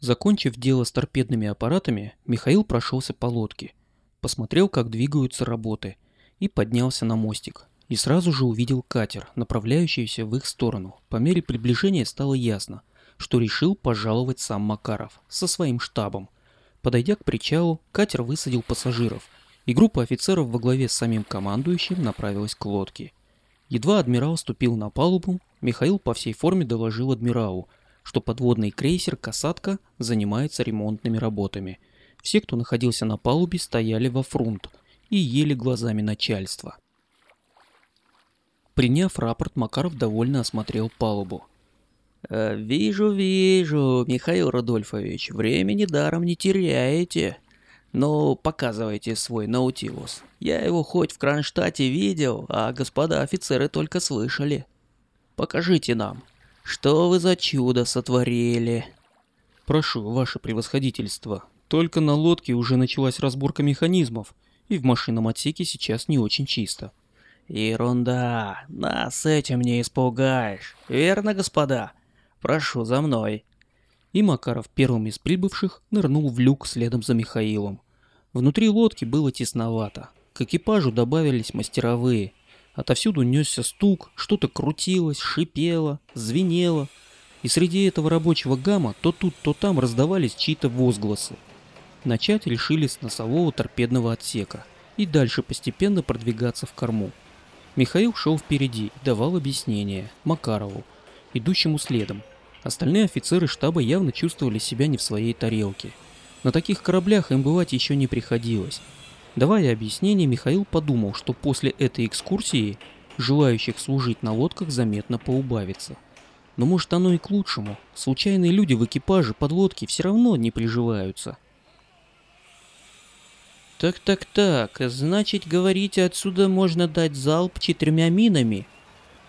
Закончив дело с торпедными аппаратами, Михаил прошелся по лодке, посмотрел, как двигаются работы, и поднялся на мостик. И сразу же увидел катер, направляющийся в их сторону. По мере приближения стало ясно, что решил пожаловать сам Макаров со своим штабом. Подойдя к причалу, катер высадил пассажиров, и группа офицеров во главе с самим командующим направилась к лодке. Едва адмирал ступил на палубу, Михаил по всей форме доложил адмиралу, что подводный крейсер «Касатка» занимается ремонтными работами. Все, кто находился на палубе, стояли во фрунт и ели глазами начальства. Приняв рапорт, Макаров довольно осмотрел палубу. «Э, «Вижу, вижу, Михаил Рудольфович, времени даром не теряете. Ну, показывайте свой Наутилус. Я его хоть в Кронштадте видел, а господа офицеры только слышали. Покажите нам, что вы за чудо сотворили?» «Прошу, ваше превосходительство. Только на лодке уже началась разборка механизмов, и в машинном отсеке сейчас не очень чисто». «Ерунда. Нас этим не испугаешь. Верно, господа? Прошу за мной». И Макаров первым из прибывших нырнул в люк следом за Михаилом. Внутри лодки было тесновато. К экипажу добавились мастеровые. Отовсюду несся стук, что-то крутилось, шипело, звенело. И среди этого рабочего гамма то тут, то там раздавались чьи-то возгласы. Начать решили с носового торпедного отсека и дальше постепенно продвигаться в корму. Михаил шел впереди и давал объяснение Макарову, идущему следом. Остальные офицеры штаба явно чувствовали себя не в своей тарелке. На таких кораблях им бывать еще не приходилось. Давая объяснение, Михаил подумал, что после этой экскурсии желающих служить на лодках заметно поубавится. Но может оно и к лучшему. Случайные люди в экипаже подлодки все равно не приживаются. Так-так-так, значит, говорите, отсюда можно дать залп четырьмя минами?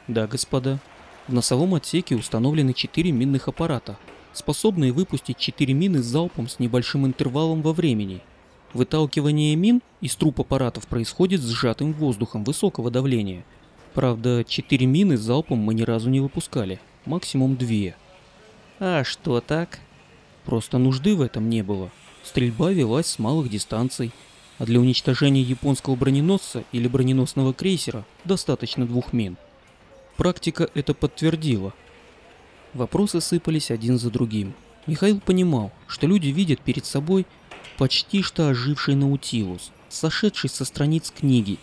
Да, господа. В носовом отсеке установлены четыре минных аппарата, способные выпустить четыре мины залпом с небольшим интервалом во времени – Выталкивание мин из труб аппаратов происходит сжатым воздухом высокого давления. Правда, четыре мины залпом мы ни разу не выпускали, максимум две. А что так? Просто нужды в этом не было. Стрельба велась с малых дистанций, а для уничтожения японского броненосца или броненосного крейсера достаточно двух мин. Практика это подтвердила. Вопросы сыпались один за другим. Михаил понимал, что люди видят перед собой почти что оживший Наутилус, сошедший со страниц книги.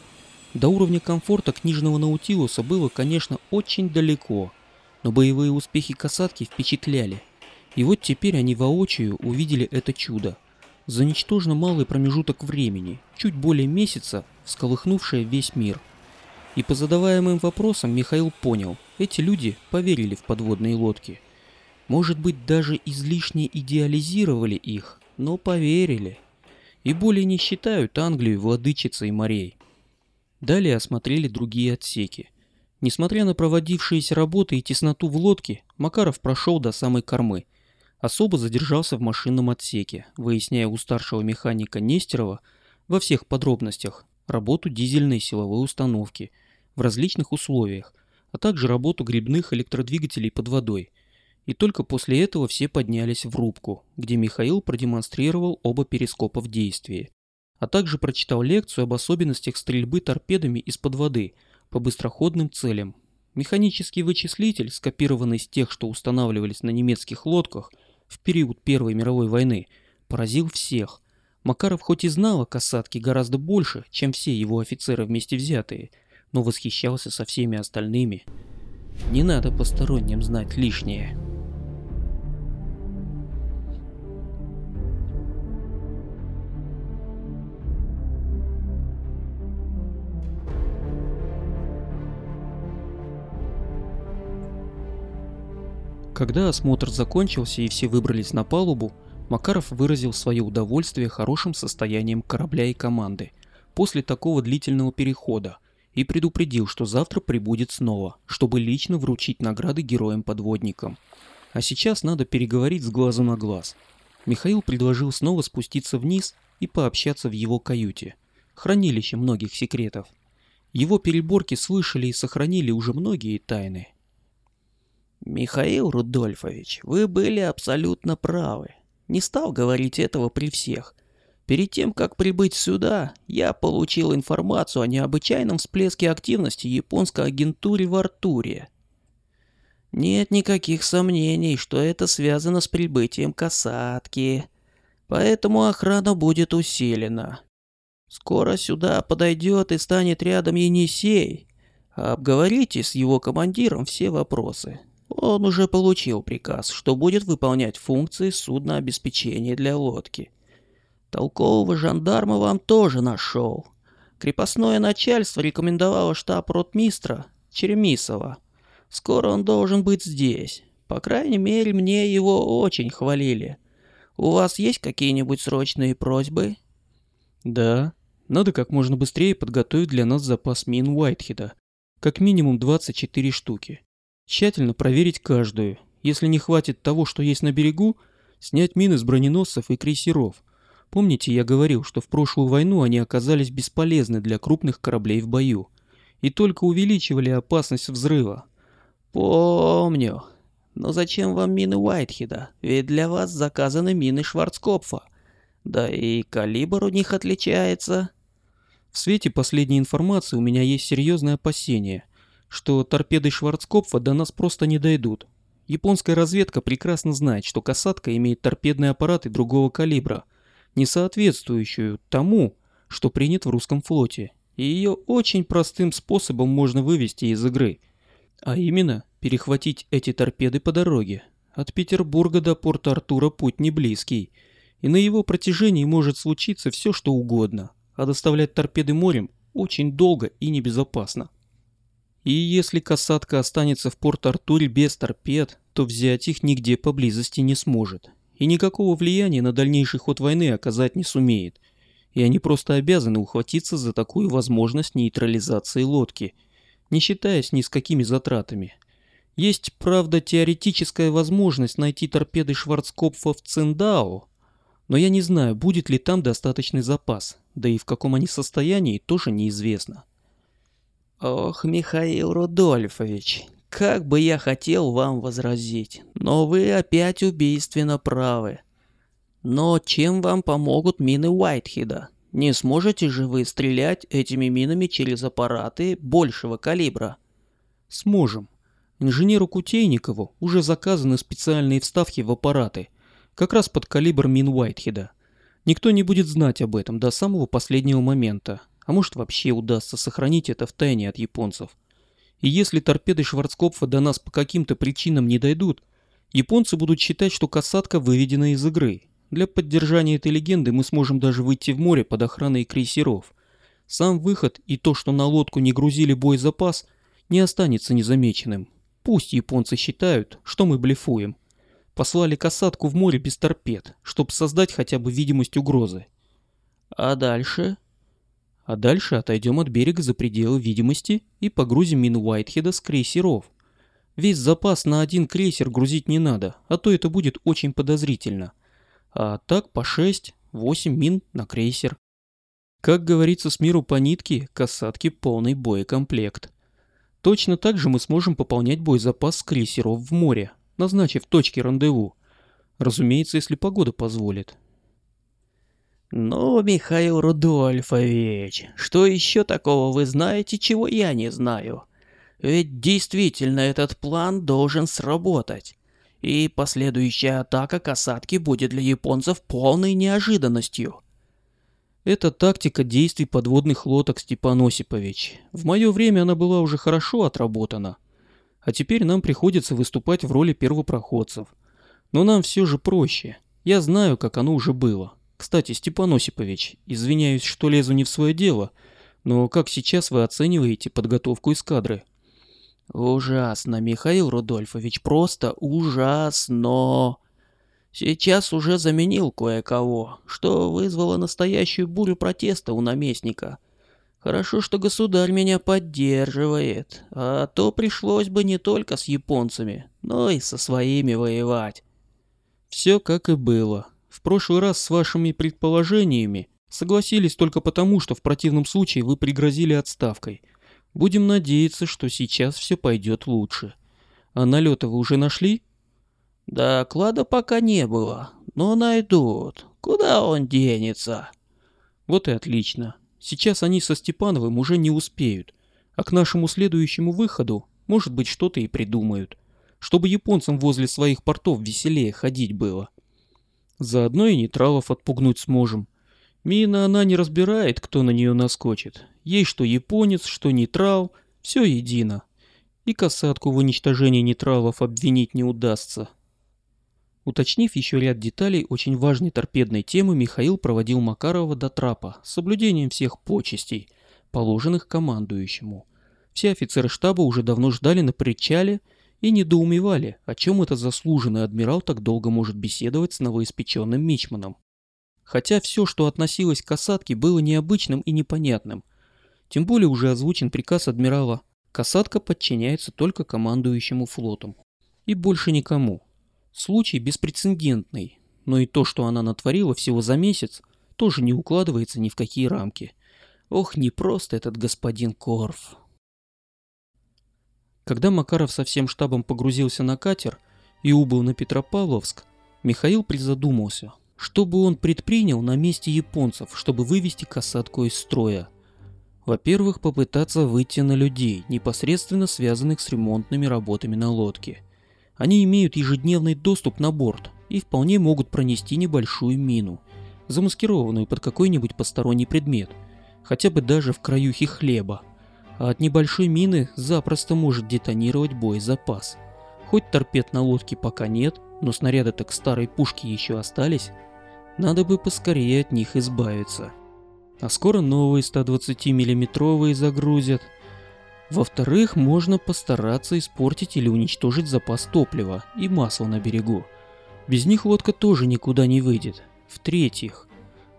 До уровня комфорта книжного Наутилуса было, конечно, очень далеко, но боевые успехи касатки впечатляли. И вот теперь они воочию увидели это чудо. За ничтожно малый промежуток времени, чуть более месяца, всколыхнувшее весь мир. И по задаваемым вопросам Михаил понял, эти люди поверили в подводные лодки. Может быть, даже излишне идеализировали их, но поверили. И более не считают Англию владычицей морей. Далее осмотрели другие отсеки. Несмотря на проводившиеся работы и тесноту в лодке, Макаров прошел до самой кормы. Особо задержался в машинном отсеке, выясняя у старшего механика Нестерова во всех подробностях работу дизельной силовой установки в различных условиях, а также работу грибных электродвигателей под водой – и только после этого все поднялись в рубку, где Михаил продемонстрировал оба перископа в действии, а также прочитал лекцию об особенностях стрельбы торпедами из-под воды по быстроходным целям. Механический вычислитель, скопированный с тех, что устанавливались на немецких лодках в период Первой мировой войны, поразил всех. Макаров хоть и знал о касатке гораздо больше, чем все его офицеры вместе взятые, но восхищался со всеми остальными. Не надо посторонним знать лишнее. Когда осмотр закончился и все выбрались на палубу, Макаров выразил свое удовольствие хорошим состоянием корабля и команды после такого длительного перехода и предупредил, что завтра прибудет снова, чтобы лично вручить награды героям-подводникам. А сейчас надо переговорить с глазу на глаз. Михаил предложил снова спуститься вниз и пообщаться в его каюте, хранилище многих секретов. Его переборки слышали и сохранили уже многие тайны, Михаил Рудольфович, вы были абсолютно правы. Не стал говорить этого при всех. Перед тем, как прибыть сюда, я получил информацию о необычайном всплеске активности японской агентуры в Артуре. Нет никаких сомнений, что это связано с прибытием касатки. Поэтому охрана будет усилена. Скоро сюда подойдет и станет рядом Енисей. Обговорите с его командиром все вопросы. Он уже получил приказ, что будет выполнять функции суднообеспечения для лодки. Толкового жандарма вам тоже нашел. Крепостное начальство рекомендовало штаб ротмистра Черемисова. Скоро он должен быть здесь. По крайней мере, мне его очень хвалили. У вас есть какие-нибудь срочные просьбы? Да. Надо как можно быстрее подготовить для нас запас мин Уайтхеда. Как минимум 24 штуки. Тщательно проверить каждую. Если не хватит того, что есть на берегу, снять мины с броненосцев и крейсеров. Помните, я говорил, что в прошлую войну они оказались бесполезны для крупных кораблей в бою и только увеличивали опасность взрыва. Помню. Но зачем вам мины Уайтхеда? Ведь для вас заказаны мины Шварцкопфа. Да и калибр у них отличается. В свете последней информации у меня есть серьезное опасение, что торпеды Шварцкопфа до нас просто не дойдут. Японская разведка прекрасно знает, что касатка имеет торпедные аппараты другого калибра, не соответствующую тому, что принят в русском флоте, и ее очень простым способом можно вывести из игры, а именно перехватить эти торпеды по дороге. От Петербурга до порта Артура путь не близкий, и на его протяжении может случиться все что угодно а доставлять торпеды морем очень долго и небезопасно. И если касатка останется в Порт-Артуре без торпед, то взять их нигде поблизости не сможет. И никакого влияния на дальнейший ход войны оказать не сумеет. И они просто обязаны ухватиться за такую возможность нейтрализации лодки, не считаясь ни с какими затратами. Есть, правда, теоретическая возможность найти торпеды Шварцкопфа в Циндао, но я не знаю, будет ли там достаточный запас, да и в каком они состоянии, тоже неизвестно. Ох, Михаил Рудольфович, как бы я хотел вам возразить, но вы опять убийственно правы. Но чем вам помогут мины Уайтхеда? Не сможете же вы стрелять этими минами через аппараты большего калибра? Сможем. Инженеру Кутейникову уже заказаны специальные вставки в аппараты, как раз под калибр мин Уайтхеда. Никто не будет знать об этом до самого последнего момента, а может вообще удастся сохранить это в тайне от японцев. И если торпеды Шварцкопфа до нас по каким-то причинам не дойдут, японцы будут считать, что касатка выведена из игры. Для поддержания этой легенды мы сможем даже выйти в море под охраной крейсеров. Сам выход и то, что на лодку не грузили боезапас, не останется незамеченным. Пусть японцы считают, что мы блефуем послали касатку в море без торпед, чтобы создать хотя бы видимость угрозы. А дальше? А дальше отойдем от берега за пределы видимости и погрузим мин Уайтхеда с крейсеров. Весь запас на один крейсер грузить не надо, а то это будет очень подозрительно. А так по 6-8 мин на крейсер. Как говорится с миру по нитке, касатки полный боекомплект. Точно так же мы сможем пополнять боезапас с крейсеров в море, назначив точки рандеву. Разумеется, если погода позволит. «Ну, Михаил Рудольфович, что еще такого вы знаете, чего я не знаю? Ведь действительно этот план должен сработать. И последующая атака касатки будет для японцев полной неожиданностью». Это тактика действий подводных лодок, Степан Осипович. В мое время она была уже хорошо отработана а теперь нам приходится выступать в роли первопроходцев. Но нам все же проще. Я знаю, как оно уже было. Кстати, Степан Осипович, извиняюсь, что лезу не в свое дело, но как сейчас вы оцениваете подготовку эскадры? Ужасно, Михаил Рудольфович, просто ужасно. Сейчас уже заменил кое-кого, что вызвало настоящую бурю протеста у наместника. Хорошо, что государь меня поддерживает, а то пришлось бы не только с японцами, но и со своими воевать. Все как и было. В прошлый раз с вашими предположениями согласились только потому, что в противном случае вы пригрозили отставкой. Будем надеяться, что сейчас все пойдет лучше. А налеты вы уже нашли? Доклада пока не было, но найдут. Куда он денется? Вот и отлично. Сейчас они со Степановым уже не успеют. А к нашему следующему выходу, может быть, что-то и придумают. Чтобы японцам возле своих портов веселее ходить было. Заодно и нейтралов отпугнуть сможем. Мина она не разбирает, кто на нее наскочит. Ей что японец, что нейтрал, все едино. И касатку в уничтожении нейтралов обвинить не удастся. Уточнив еще ряд деталей очень важной торпедной темы, Михаил проводил Макарова до трапа с соблюдением всех почестей, положенных командующему. Все офицеры штаба уже давно ждали на причале и недоумевали, о чем этот заслуженный адмирал так долго может беседовать с новоиспеченным мичманом. Хотя все, что относилось к касатке, было необычным и непонятным. Тем более уже озвучен приказ адмирала. Касатка подчиняется только командующему флотом. И больше никому. Случай беспрецедентный, но и то, что она натворила всего за месяц, тоже не укладывается ни в какие рамки. Ох, не просто этот господин Корф. Когда Макаров со всем штабом погрузился на катер и убыл на Петропавловск, Михаил призадумался, что бы он предпринял на месте японцев, чтобы вывести касатку из строя. Во-первых, попытаться выйти на людей, непосредственно связанных с ремонтными работами на лодке. Они имеют ежедневный доступ на борт и вполне могут пронести небольшую мину, замаскированную под какой-нибудь посторонний предмет, хотя бы даже в краюхе хлеба. А от небольшой мины запросто может детонировать боезапас. Хоть торпед на лодке пока нет, но снаряды-то к старой пушке еще остались. Надо бы поскорее от них избавиться. А скоро новые 120 миллиметровые загрузят – во-вторых, можно постараться испортить или уничтожить запас топлива и масла на берегу. Без них лодка тоже никуда не выйдет. В-третьих,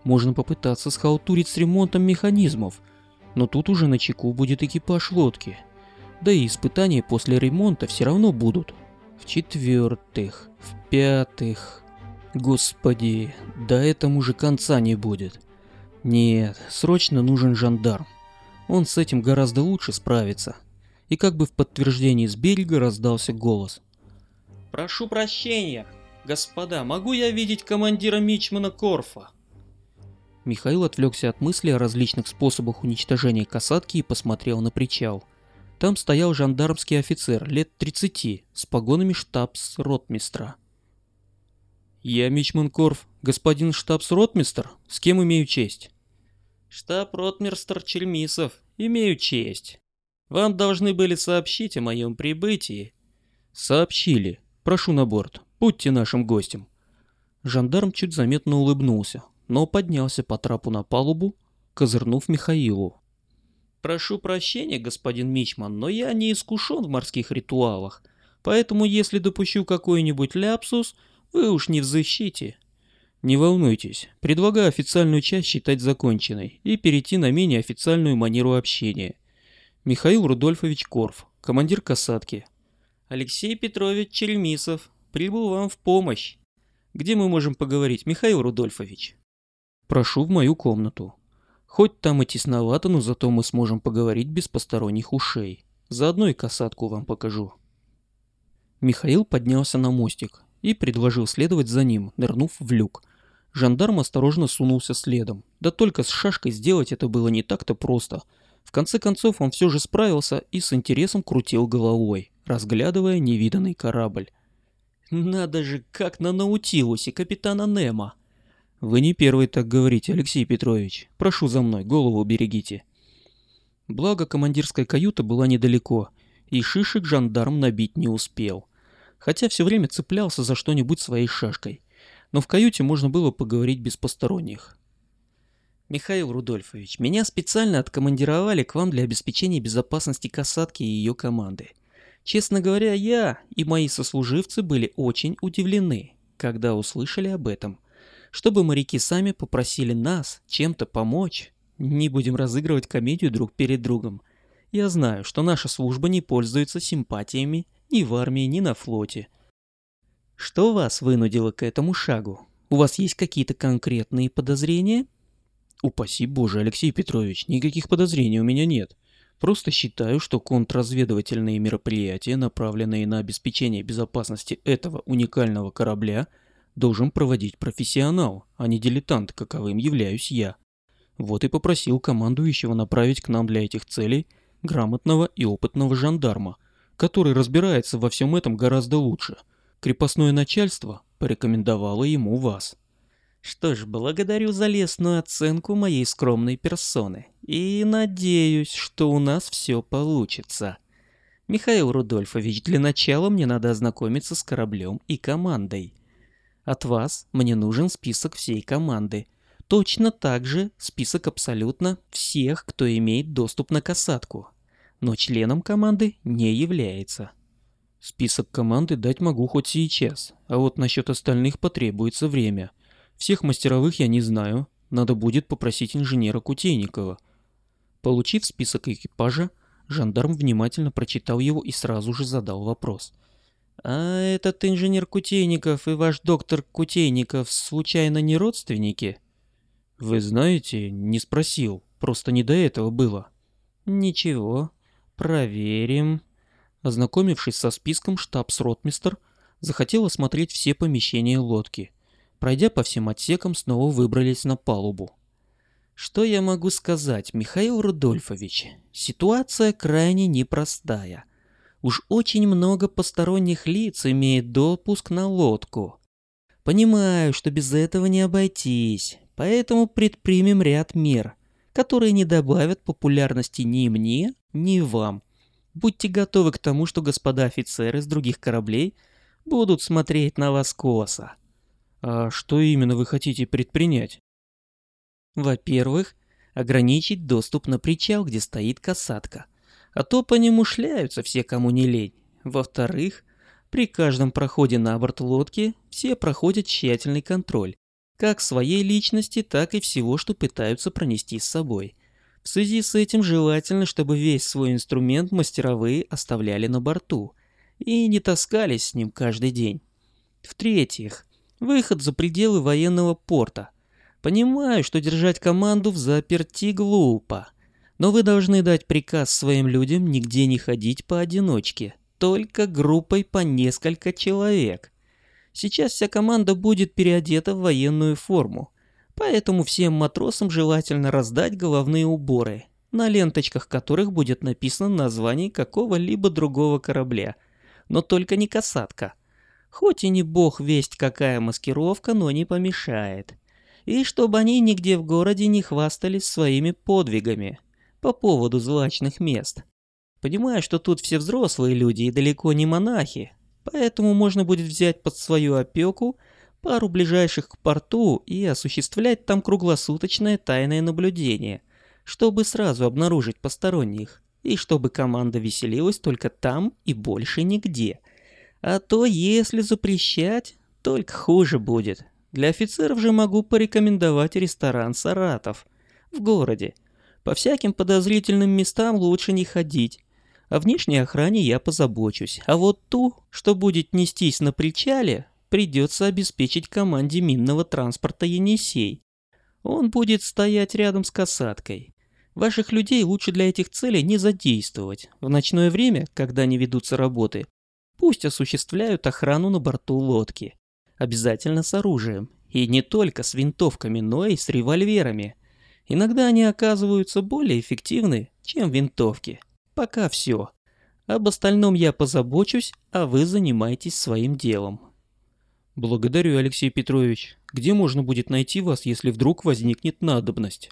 можно попытаться схалтурить с ремонтом механизмов, но тут уже на чеку будет экипаж лодки. Да и испытания после ремонта все равно будут. В-четвертых, в-пятых... Господи, до этому же конца не будет. Нет, срочно нужен жандарм. Он с этим гораздо лучше справится. И как бы в подтверждении с берега раздался голос. «Прошу прощения, господа, могу я видеть командира Мичмана Корфа?» Михаил отвлекся от мысли о различных способах уничтожения касатки и посмотрел на причал. Там стоял жандармский офицер лет 30 с погонами штабс-ротмистра. «Я Мичман Корф, господин штабс-ротмистр, с кем имею честь?» «Штаб-ротмистр Чельмисов, имею честь. Вам должны были сообщить о моем прибытии». «Сообщили. Прошу на борт. Будьте нашим гостем». Жандарм чуть заметно улыбнулся, но поднялся по трапу на палубу, козырнув Михаилу. «Прошу прощения, господин Мичман, но я не искушен в морских ритуалах, поэтому если допущу какой-нибудь ляпсус, вы уж не взыщите». Не волнуйтесь, предлагаю официальную часть считать законченной и перейти на менее официальную манеру общения. Михаил Рудольфович Корф, командир касатки. Алексей Петрович Черемисов, прибыл вам в помощь. Где мы можем поговорить, Михаил Рудольфович? Прошу в мою комнату. Хоть там и тесновато, но зато мы сможем поговорить без посторонних ушей. Заодно и касатку вам покажу. Михаил поднялся на мостик и предложил следовать за ним, нырнув в люк. Жандарм осторожно сунулся следом. Да только с шашкой сделать это было не так-то просто. В конце концов он все же справился и с интересом крутил головой, разглядывая невиданный корабль. «Надо же, как на Наутилусе капитана Немо!» «Вы не первый так говорите, Алексей Петрович. Прошу за мной, голову берегите». Благо командирская каюта была недалеко, и шишек жандарм набить не успел. Хотя все время цеплялся за что-нибудь своей шашкой но в каюте можно было поговорить без посторонних. Михаил Рудольфович, меня специально откомандировали к вам для обеспечения безопасности касатки и ее команды. Честно говоря, я и мои сослуживцы были очень удивлены, когда услышали об этом. Чтобы моряки сами попросили нас чем-то помочь. Не будем разыгрывать комедию друг перед другом. Я знаю, что наша служба не пользуется симпатиями ни в армии, ни на флоте – что вас вынудило к этому шагу? У вас есть какие-то конкретные подозрения? Упаси боже, Алексей Петрович, никаких подозрений у меня нет. Просто считаю, что контрразведывательные мероприятия, направленные на обеспечение безопасности этого уникального корабля, должен проводить профессионал, а не дилетант, каковым являюсь я. Вот и попросил командующего направить к нам для этих целей грамотного и опытного жандарма, который разбирается во всем этом гораздо лучше. Крепостное начальство порекомендовало ему вас. Что ж, благодарю за лестную оценку моей скромной персоны. И надеюсь, что у нас все получится. Михаил Рудольфович, для начала мне надо ознакомиться с кораблем и командой. От вас мне нужен список всей команды. Точно так же список абсолютно всех, кто имеет доступ на касатку. Но членом команды не является. Список команды дать могу хоть сейчас, а вот насчет остальных потребуется время. Всех мастеровых я не знаю, надо будет попросить инженера Кутейникова. Получив список экипажа, жандарм внимательно прочитал его и сразу же задал вопрос. «А этот инженер Кутейников и ваш доктор Кутейников случайно не родственники?» «Вы знаете, не спросил, просто не до этого было». «Ничего, проверим». Ознакомившись со списком, штабс-ротмистер захотел осмотреть все помещения лодки – Пройдя по всем отсекам, снова выбрались на палубу. Что я могу сказать, Михаил Рудольфович? Ситуация крайне непростая. Уж очень много посторонних лиц имеет допуск на лодку. Понимаю, что без этого не обойтись, поэтому предпримем ряд мер, которые не добавят популярности ни мне, ни вам. Будьте готовы к тому, что господа офицеры с других кораблей будут смотреть на вас косо. А что именно вы хотите предпринять? Во-первых, ограничить доступ на причал, где стоит касатка. А то по нему шляются все, кому не лень. Во-вторых, при каждом проходе на борт лодки все проходят тщательный контроль. Как своей личности, так и всего, что пытаются пронести с собой. В связи с этим желательно, чтобы весь свой инструмент мастеровые оставляли на борту и не таскались с ним каждый день. В-третьих, Выход за пределы военного порта. Понимаю, что держать команду в заперти глупо. Но вы должны дать приказ своим людям нигде не ходить поодиночке, только группой по несколько человек. Сейчас вся команда будет переодета в военную форму, поэтому всем матросам желательно раздать головные уборы, на ленточках которых будет написано название какого-либо другого корабля, но только не касатка. Хоть и не бог весть какая маскировка, но не помешает. И чтобы они нигде в городе не хвастались своими подвигами по поводу злачных мест. Понимаю, что тут все взрослые люди и далеко не монахи, поэтому можно будет взять под свою опеку пару ближайших к порту и осуществлять там круглосуточное тайное наблюдение, чтобы сразу обнаружить посторонних, и чтобы команда веселилась только там и больше нигде – а то, если запрещать, только хуже будет. Для офицеров же могу порекомендовать ресторан «Саратов» в городе. По всяким подозрительным местам лучше не ходить. О внешней охране я позабочусь. А вот ту, что будет нестись на причале, придется обеспечить команде минного транспорта «Енисей». Он будет стоять рядом с касаткой. Ваших людей лучше для этих целей не задействовать. В ночное время, когда не ведутся работы, Пусть осуществляют охрану на борту лодки. Обязательно с оружием. И не только с винтовками, но и с револьверами. Иногда они оказываются более эффективны, чем винтовки. Пока все. Об остальном я позабочусь, а вы занимайтесь своим делом. Благодарю, Алексей Петрович. Где можно будет найти вас, если вдруг возникнет надобность?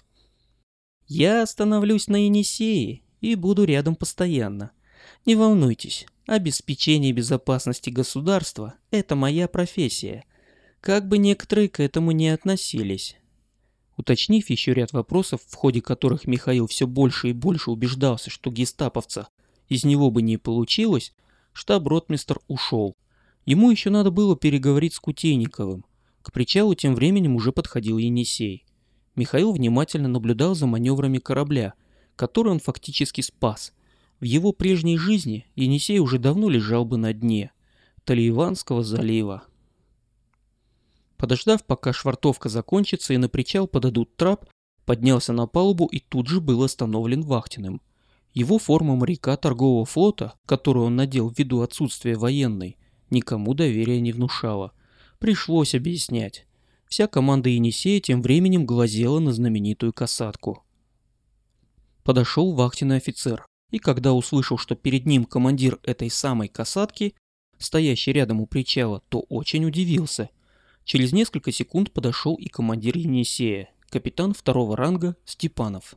Я остановлюсь на Енисее и буду рядом постоянно. Не волнуйтесь, Обеспечение безопасности государства – это моя профессия. Как бы некоторые к этому не относились. Уточнив еще ряд вопросов, в ходе которых Михаил все больше и больше убеждался, что гестаповца из него бы не получилось, штаб-ротмистр ушел. Ему еще надо было переговорить с Кутейниковым. К причалу тем временем уже подходил Енисей. Михаил внимательно наблюдал за маневрами корабля, который он фактически спас – в его прежней жизни Енисей уже давно лежал бы на дне Талиеванского залива. Подождав, пока швартовка закончится и на причал подадут трап, поднялся на палубу и тут же был остановлен вахтенным. Его форма моряка торгового флота, которую он надел ввиду отсутствия военной, никому доверия не внушала. Пришлось объяснять. Вся команда Енисея тем временем глазела на знаменитую касатку. Подошел вахтенный офицер, и когда услышал, что перед ним командир этой самой касатки, стоящий рядом у причала, то очень удивился. Через несколько секунд подошел и командир Енисея, капитан второго ранга Степанов.